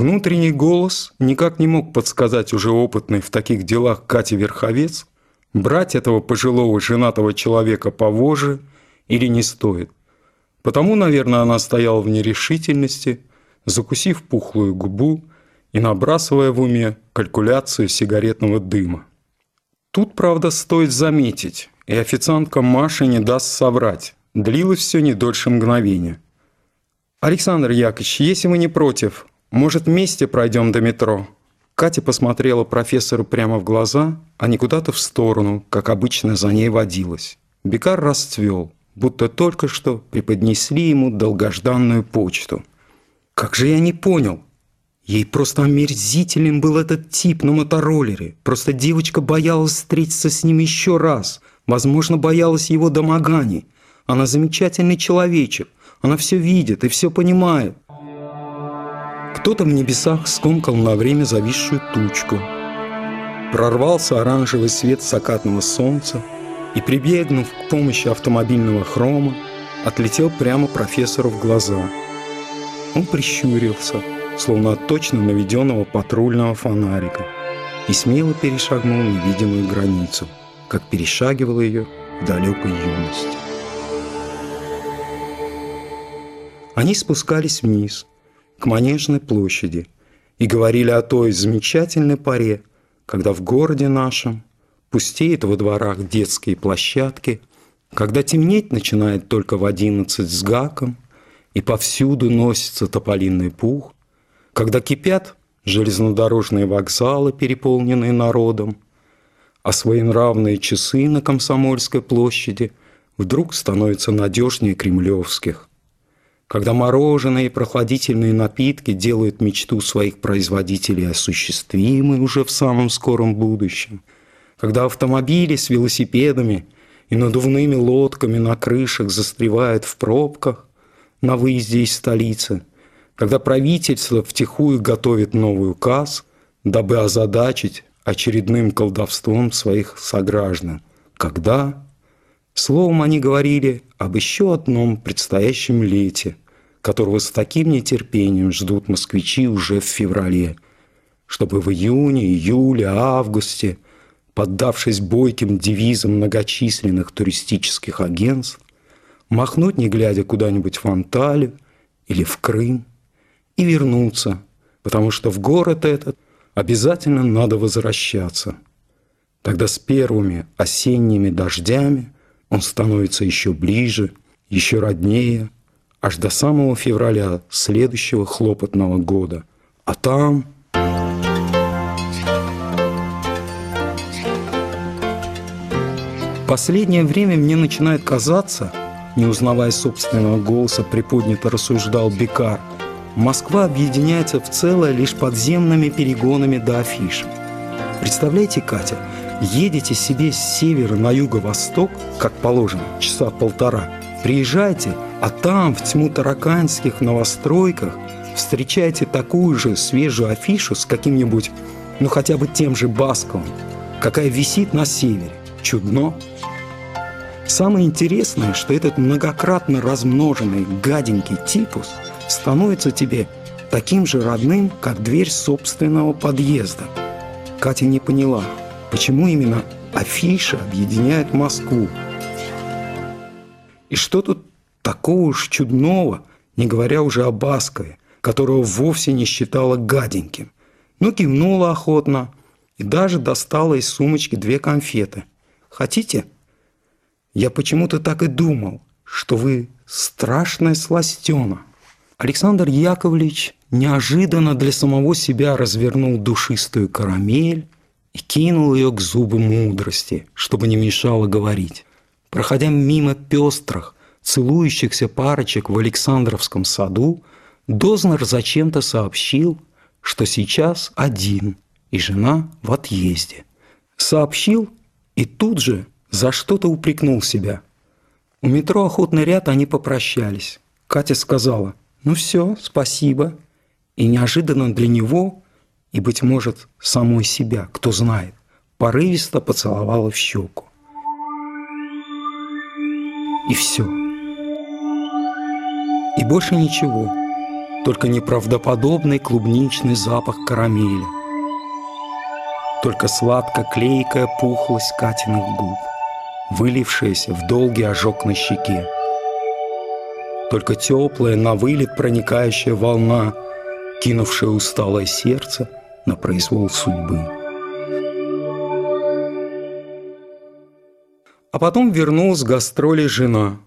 Внутренний голос никак не мог подсказать уже опытный в таких делах Кате Верховец, брать этого пожилого женатого человека по воже или не стоит. Потому, наверное, она стояла в нерешительности, закусив пухлую губу и набрасывая в уме калькуляцию сигаретного дыма. Тут, правда, стоит заметить, и официантка Маша не даст соврать. Длилось все не дольше мгновения. «Александр Яковлевич, если вы не против, может, вместе пройдем до метро?» Катя посмотрела профессору прямо в глаза, а не куда-то в сторону, как обычно за ней водилась. Бекар расцвел, будто только что преподнесли ему долгожданную почту. «Как же я не понял!» Ей просто омерзителен был этот тип на мотороллере. Просто девочка боялась встретиться с ним еще раз. Возможно, боялась его домоганий. Она замечательный человечек. Она все видит и все понимает. Кто-то в небесах скомкал на время зависшую тучку. Прорвался оранжевый свет закатного солнца и, прибегнув к помощи автомобильного хрома, отлетел прямо профессору в глаза. Он прищурился, словно от точно наведенного патрульного фонарика, и смело перешагнул невидимую границу, как перешагивал ее в далекой юности. Они спускались вниз, к Манежной площади, и говорили о той замечательной паре, когда в городе нашем пустеет во дворах детские площадки, когда темнеть начинает только в одиннадцать с гаком, и повсюду носится тополиный пух, когда кипят железнодорожные вокзалы, переполненные народом, а своенравные часы на Комсомольской площади вдруг становятся надежнее кремлевских, когда мороженое и прохладительные напитки делают мечту своих производителей осуществимой уже в самом скором будущем, когда автомобили с велосипедами и надувными лодками на крышах застревают в пробках на выезде из столицы, когда правительство втихую готовит новый указ, дабы озадачить очередным колдовством своих сограждан, когда Словом, они говорили об еще одном предстоящем лете, которого с таким нетерпением ждут москвичи уже в феврале, чтобы в июне, июле, августе, поддавшись бойким девизам многочисленных туристических агентств, махнуть, не глядя куда-нибудь в Анталию или в Крым, и вернуться, потому что в город этот обязательно надо возвращаться. Тогда с первыми осенними дождями – он становится еще ближе, еще роднее, аж до самого февраля следующего хлопотного года. А там... Последнее время мне начинает казаться, не узнавая собственного голоса, приподнято рассуждал Бекар, Москва объединяется в целое лишь подземными перегонами до афиш. Представляете, Катя, едете себе с севера на юго-восток, как положено, часа полтора, приезжайте, а там, в тьму тараканских новостройках, встречаете такую же свежую афишу с каким-нибудь, ну хотя бы тем же Басковым, какая висит на севере. Чудно. Самое интересное, что этот многократно размноженный гаденький типус становится тебе таким же родным, как дверь собственного подъезда. Катя не поняла – Почему именно афиша объединяет Москву? И что тут такого уж чудного, не говоря уже о Баскове, которого вовсе не считала гаденьким? Ну, кивнула охотно и даже достала из сумочки две конфеты. Хотите? Я почему-то так и думал, что вы страшная сластена. Александр Яковлевич неожиданно для самого себя развернул душистую карамель, и кинул ее к зубу мудрости, чтобы не мешало говорить. Проходя мимо пестрых, целующихся парочек в Александровском саду, Дознер зачем-то сообщил, что сейчас один, и жена в отъезде. Сообщил и тут же за что-то упрекнул себя. У метро «Охотный ряд» они попрощались. Катя сказала «Ну все, спасибо». И неожиданно для него и, быть может, самой себя, кто знает, порывисто поцеловала в щеку. И все. И больше ничего. Только неправдоподобный клубничный запах карамели. Только сладко-клейкая пухлость Катиных губ, вылившаяся в долгий ожог на щеке. Только теплая, на вылет проникающая волна, кинувшая усталое сердце на произвол судьбы. А потом вернулась с гастролей жена,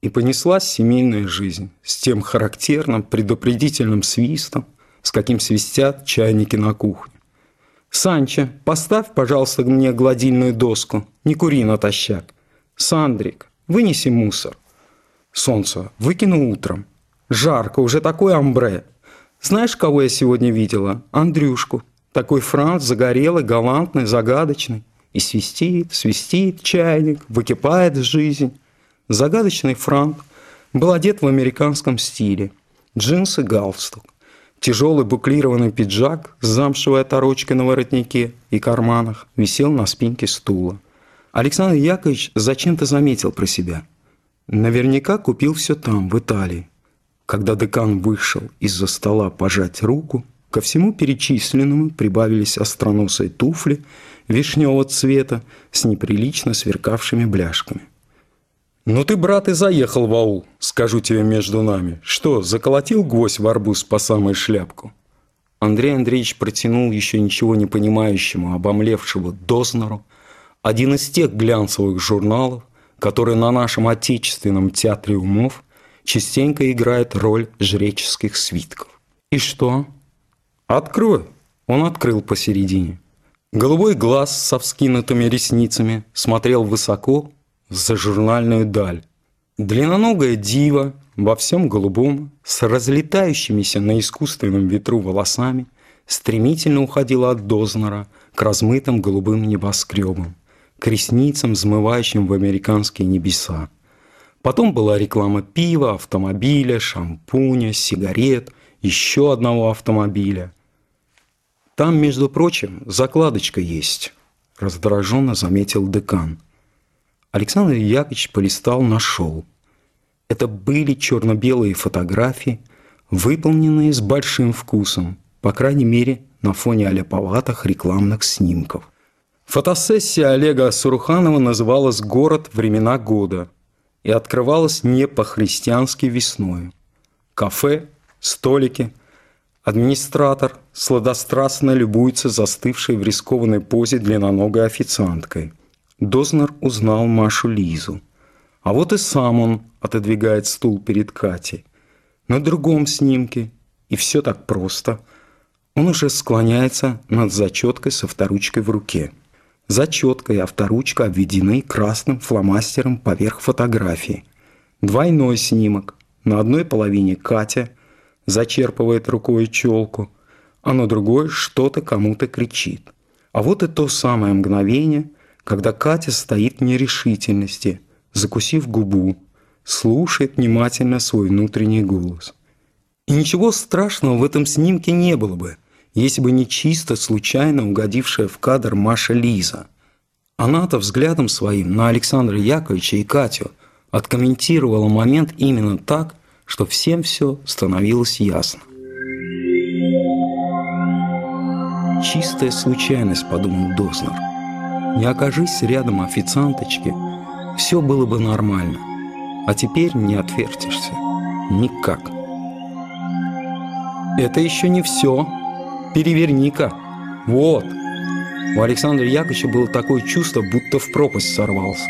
и понеслась семейная жизнь с тем характерным предупредительным свистом, с каким свистят чайники на кухне. «Санча, поставь, пожалуйста, мне гладильную доску, не кури натощак. Сандрик, вынеси мусор. Солнце, выкину утром. Жарко, уже такой амбре. Знаешь, кого я сегодня видела? Андрюшку. Такой Франц, загорелый, галантный, загадочный. И свистит, свистит чайник, выкипает жизнь. Загадочный Франк был одет в американском стиле. Джинсы, галстук. Тяжелый буклированный пиджак с замшевой оторочкой на воротнике и карманах висел на спинке стула. Александр Яковлевич зачем-то заметил про себя. Наверняка купил все там, в Италии. Когда декан вышел из-за стола пожать руку, ко всему перечисленному прибавились остроносые туфли вишневого цвета с неприлично сверкавшими бляшками. «Ну ты, брат, и заехал в аул, скажу тебе между нами. Что, заколотил гвоздь в арбуз по самой шляпку?» Андрей Андреевич протянул еще ничего не понимающему, обомлевшего Дознеру, один из тех глянцевых журналов, которые на нашем отечественном театре умов частенько играет роль жреческих свитков. «И что?» «Открой!» Он открыл посередине. Голубой глаз со вскинутыми ресницами смотрел высоко за журнальную даль. Длинноногая дива во всем голубом, с разлетающимися на искусственном ветру волосами, стремительно уходила от Дознера к размытым голубым небоскребам, к ресницам, взмывающим в американские небеса. Потом была реклама пива, автомобиля, шампуня, сигарет, еще одного автомобиля. Там, между прочим, закладочка есть, раздраженно заметил декан – Александр Яковлевич полистал, нашел. Это были черно-белые фотографии, выполненные с большим вкусом, по крайней мере, на фоне аляповатых рекламных снимков. Фотосессия Олега Суруханова называлась «Город. Времена года» и открывалась не по-христиански весной. Кафе, столики, администратор сладострастно любуется застывшей в рискованной позе длинноногой официанткой – Дознер узнал Машу Лизу. А вот и сам он отодвигает стул перед Катей. На другом снимке, и все так просто, он уже склоняется над зачеткой со вторучкой в руке. Зачетка и авторучка обведены красным фломастером поверх фотографии. Двойной снимок. На одной половине Катя зачерпывает рукой челку, а на другой что-то кому-то кричит. А вот и то самое мгновение – когда Катя стоит в нерешительности, закусив губу, слушает внимательно свой внутренний голос. И ничего страшного в этом снимке не было бы, если бы не чисто случайно угодившая в кадр Маша Лиза. Она-то взглядом своим на Александра Яковлевича и Катю откомментировала момент именно так, что всем все становилось ясно. «Чистая случайность», – подумал Дознер – не окажись рядом официанточки, все было бы нормально. А теперь не отвертишься. Никак. Это еще не все. Переверни-ка. Вот. У Александра Яковлевича было такое чувство, будто в пропасть сорвался.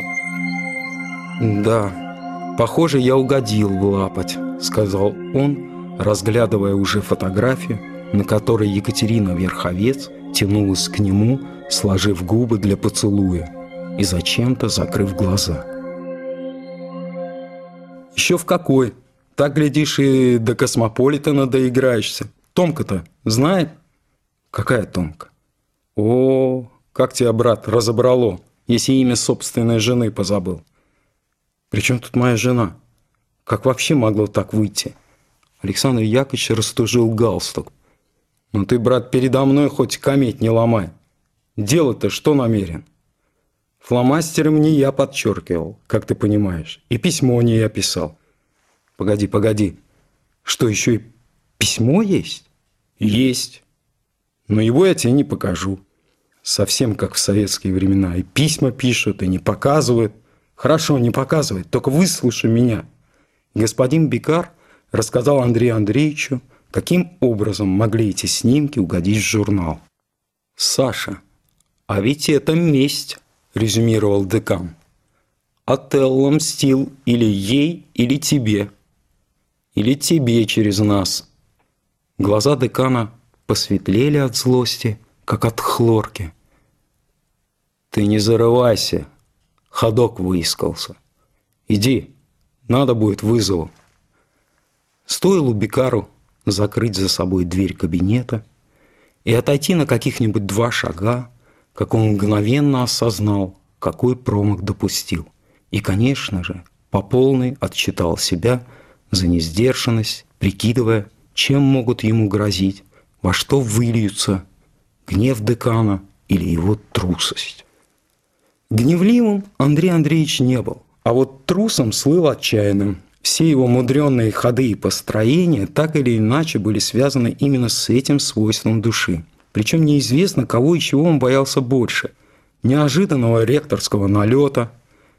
«Да, похоже, я угодил в лапоть», — сказал он, разглядывая уже фотографию, на которой Екатерина Верховец тянулась к нему, сложив губы для поцелуя и зачем-то закрыв глаза. «Еще в какой? Так, глядишь, и до Космополитена доиграешься. Томка-то знает?» «Какая Томка?» «О, как тебя, брат, разобрало, если имя собственной жены позабыл?» «При чем тут моя жена? Как вообще могло так выйти?» Александр Яковлевич растужил галстук. «Ну ты, брат, передо мной хоть кометь не ломай. Дело-то что намерен? Фломастером не я подчеркивал, как ты понимаешь. И письмо не я писал. Погоди, погоди. Что еще и Письмо есть? Есть. Но его я тебе не покажу. Совсем как в советские времена. И письма пишут, и не показывают. Хорошо, не показывает, только выслушай меня. Господин Бикар рассказал Андрею Андреевичу, каким образом могли эти снимки угодить в журнал. «Саша, а ведь это месть», – резюмировал декан. «Отелло мстил или ей, или тебе. Или тебе через нас». Глаза декана посветлели от злости, как от хлорки. «Ты не зарывайся», – ходок выискался. «Иди, надо будет вызову». Стоило Бекару закрыть за собой дверь кабинета и отойти на каких-нибудь два шага, как он мгновенно осознал, какой промах допустил. И, конечно же, по полной отчитал себя за несдержанность, прикидывая, чем могут ему грозить, во что выльются гнев декана или его трусость. Гневливым Андрей Андреевич не был, а вот трусом слыл отчаянным – все его мудренные ходы и построения так или иначе были связаны именно с этим свойством души. Причем неизвестно, кого и чего он боялся больше. Неожиданного ректорского налета,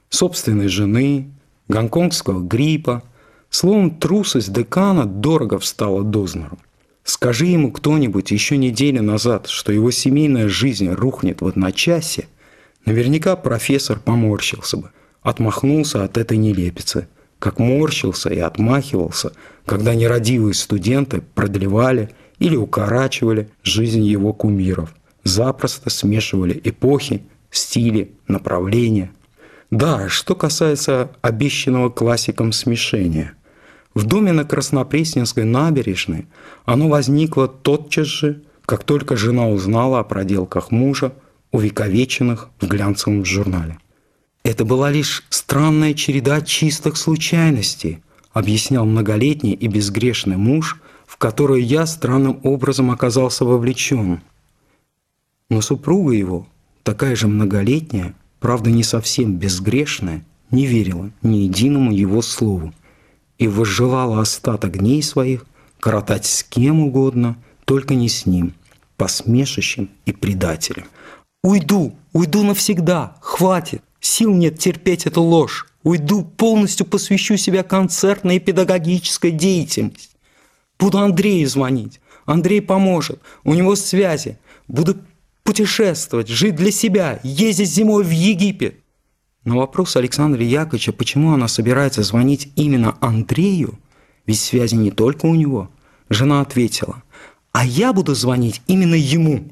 собственной жены, гонконгского гриппа. Словом, трусость декана дорого встала дознору. Скажи ему кто-нибудь еще неделю назад, что его семейная жизнь рухнет в одночасье, наверняка профессор поморщился бы, отмахнулся от этой нелепицы – как морщился и отмахивался, когда нерадивые студенты продлевали или укорачивали жизнь его кумиров, запросто смешивали эпохи, стили, направления. Да, что касается обещанного классиком смешения. В доме на Краснопресненской набережной оно возникло тотчас же, как только жена узнала о проделках мужа, увековеченных в глянцевом журнале. Это была лишь странная череда чистых случайностей, объяснял многолетний и безгрешный муж, в которую я странным образом оказался вовлечен. Но супруга его, такая же многолетняя, правда не совсем безгрешная, не верила ни единому его слову и возжелала остаток дней своих коротать с кем угодно, только не с ним, посмешищем и предателем. «Уйду, уйду навсегда, хватит!» Сил нет терпеть эту ложь. Уйду, полностью посвящу себя концертной и педагогической деятельности. Буду Андрею звонить. Андрей поможет. У него связи. Буду путешествовать, жить для себя, ездить зимой в Египет. На вопрос Александра Яковлевича, почему она собирается звонить именно Андрею, ведь связи не только у него, жена ответила, а я буду звонить именно ему.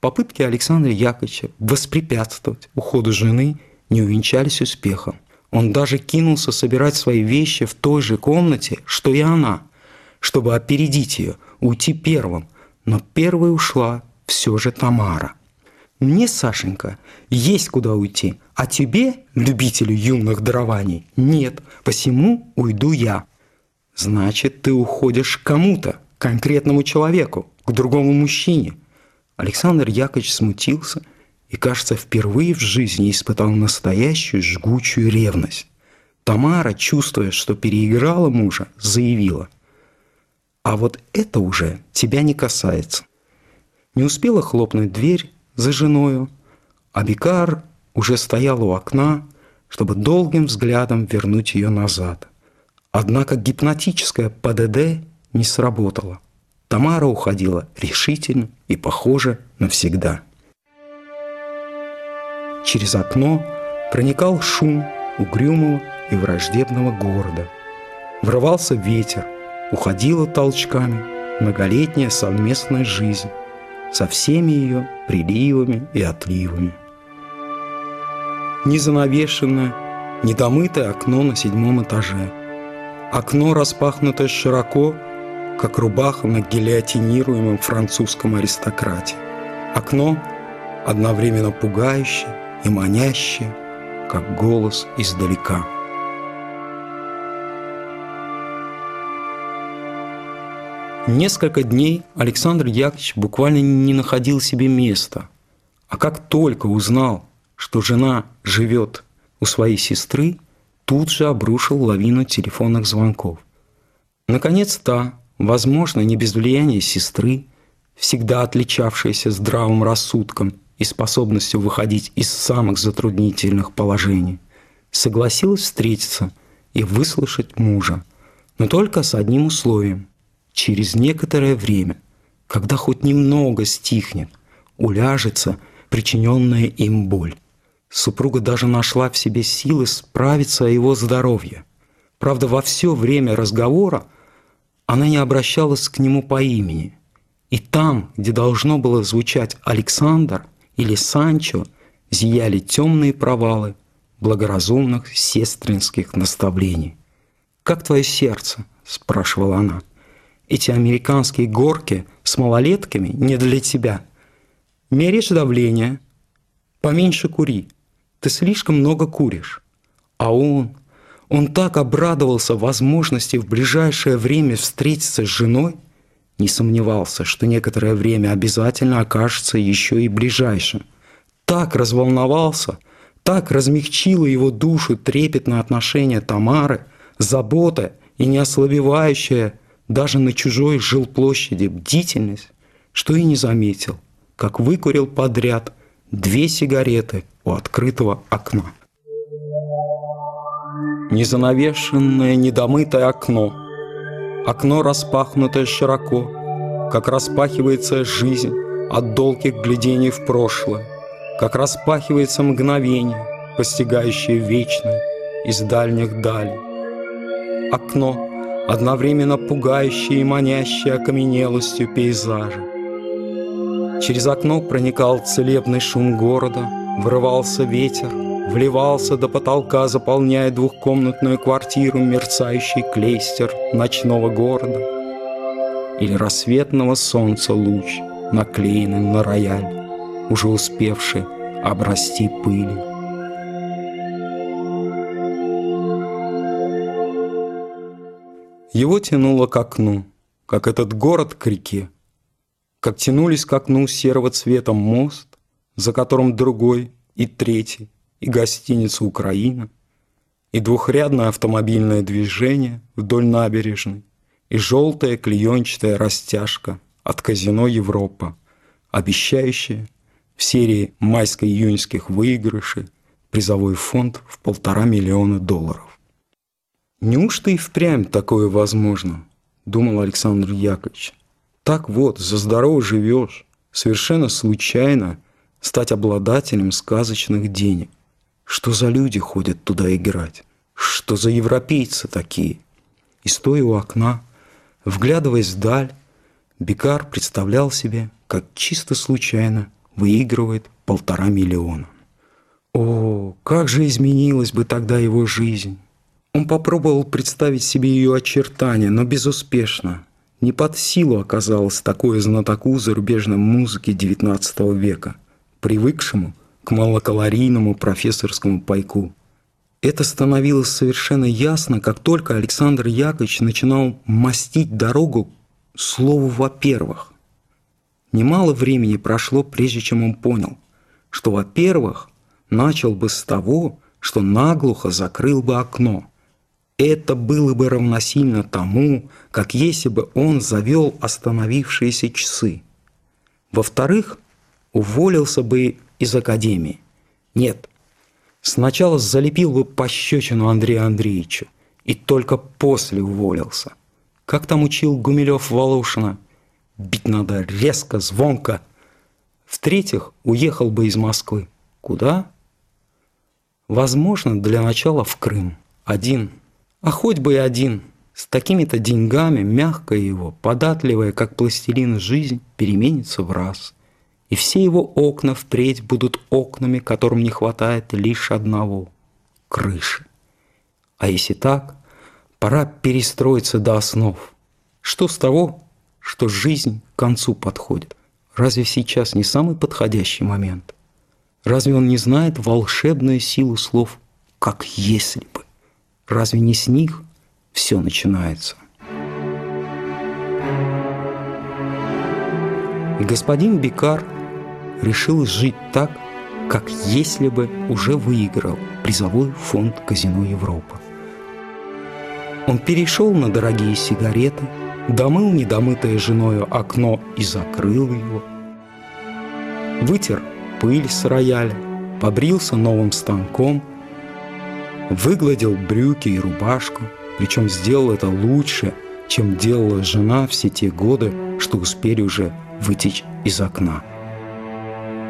Попытки Александра Яковлевича воспрепятствовать уходу жены – не увенчались успехом. Он даже кинулся собирать свои вещи в той же комнате, что и она, чтобы опередить ее, уйти первым. Но первой ушла все же Тамара. «Мне, Сашенька, есть куда уйти, а тебе, любителю юных дарований, нет, посему уйду я». «Значит, ты уходишь к кому-то, конкретному человеку, к другому мужчине». Александр Яковлевич смутился – и, кажется, впервые в жизни испытал настоящую жгучую ревность. Тамара, чувствуя, что переиграла мужа, заявила, «А вот это уже тебя не касается». Не успела хлопнуть дверь за женою, а Бикар уже стоял у окна, чтобы долгим взглядом вернуть ее назад. Однако гипнотическое ПДД не сработало. Тамара уходила решительно и, похоже, навсегда. Через окно проникал шум угрюмого и враждебного города. Врывался ветер, уходила толчками многолетняя совместная жизнь со всеми ее приливами и отливами. Незанавешенное, недомытое окно на седьмом этаже. Окно, распахнутое широко, как рубаха на гильотинируемом французском аристократе. Окно одновременно пугающее и манящее, как голос издалека. Несколько дней Александр Яковлевич буквально не находил себе места. А как только узнал, что жена живет у своей сестры, тут же обрушил лавину телефонных звонков. Наконец та, возможно, не без влияния сестры, всегда отличавшейся здравым рассудком и способностью выходить из самых затруднительных положений, согласилась встретиться и выслушать мужа, но только с одним условием. Через некоторое время, когда хоть немного стихнет, уляжется причиненная им боль. Супруга даже нашла в себе силы справиться о его здоровье. Правда, во все время разговора она не обращалась к нему по имени. И там, где должно было звучать Александр или Санчо, зияли темные провалы благоразумных сестринских наставлений. «Как твое сердце?» – спрашивала она. «Эти американские горки с малолетками не для тебя. Меришь давление, поменьше кури. Ты слишком много куришь. А он, он так обрадовался возможности в ближайшее время встретиться с женой, не сомневался, что некоторое время обязательно окажется еще и ближайшим. Так разволновался – так размягчило его душу трепетное отношение Тамары, забота и неослабевающая даже на чужой жилплощади бдительность, что и не заметил, как выкурил подряд две сигареты у открытого окна. Незанавешенное, недомытое окно. Окно, распахнутое широко, как распахивается жизнь от долгих глядений в прошлое как распахивается мгновение, постигающее вечное из дальних далей. Окно, одновременно пугающее и манящее окаменелостью пейзажа. Через окно проникал целебный шум города, врывался ветер, вливался до потолка, заполняя двухкомнатную квартиру мерцающий клейстер ночного города или рассветного солнца луч, наклеенный на рояль уже успевший обрасти пылью. Его тянуло к окну, как этот город к реке, как тянулись к окну серого цвета мост, за которым другой и третий, и гостиница «Украина», и двухрядное автомобильное движение вдоль набережной, и желтая клеенчатая растяжка от казино «Европа», обещающая в серии майско-июньских выигрышей призовой фонд в полтора миллиона долларов. «Неужто и впрямь такое возможно?» – думал Александр Яковлевич. «Так вот, за здорово живешь, совершенно случайно стать обладателем сказочных денег. Что за люди ходят туда играть? Что за европейцы такие?» И стоя у окна, вглядываясь вдаль, Бекар представлял себе, как чисто случайно выигрывает полтора миллиона. О, как же изменилась бы тогда его жизнь! Он попробовал представить себе ее очертания, но безуспешно. Не под силу оказалось такое знатоку зарубежной музыки XIX века, привыкшему к малокалорийному профессорскому пайку. Это становилось совершенно ясно, как только Александр Яковлевич начинал мастить дорогу слову «во-первых». Немало времени прошло, прежде чем он понял, что, во-первых, начал бы с того, что наглухо закрыл бы окно. Это было бы равносильно тому, как если бы он завел остановившиеся часы. Во-вторых, уволился бы из академии. Нет, сначала залепил бы пощечину Андрею Андреевичу и только после уволился. Как там учил Гумилев Волошина – Бить надо резко, звонко. В-третьих, уехал бы из Москвы. Куда? Возможно, для начала в Крым. Один. А хоть бы и один. С такими-то деньгами мягкая его, податливая, как пластилин, жизнь переменится в раз. И все его окна впредь будут окнами, которым не хватает лишь одного – крыши. А если так, пора перестроиться до основ. Что с того, что жизнь к концу подходит. Разве сейчас не самый подходящий момент? Разве он не знает волшебную силу слов, как если бы? Разве не с них все начинается? И господин Бикар решил жить так, как если бы уже выиграл призовой фонд Казино Европа. Он перешел на дорогие сигареты, домыл недомытое женою окно и закрыл его. Вытер пыль с рояля, побрился новым станком, выгладил брюки и рубашку, причем сделал это лучше, чем делала жена все те годы, что успели уже вытечь из окна.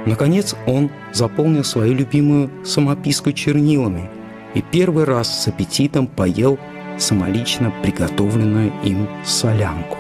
Наконец он заполнил свою любимую самописку чернилами и первый раз с аппетитом поел самолично приготовленную им солянку.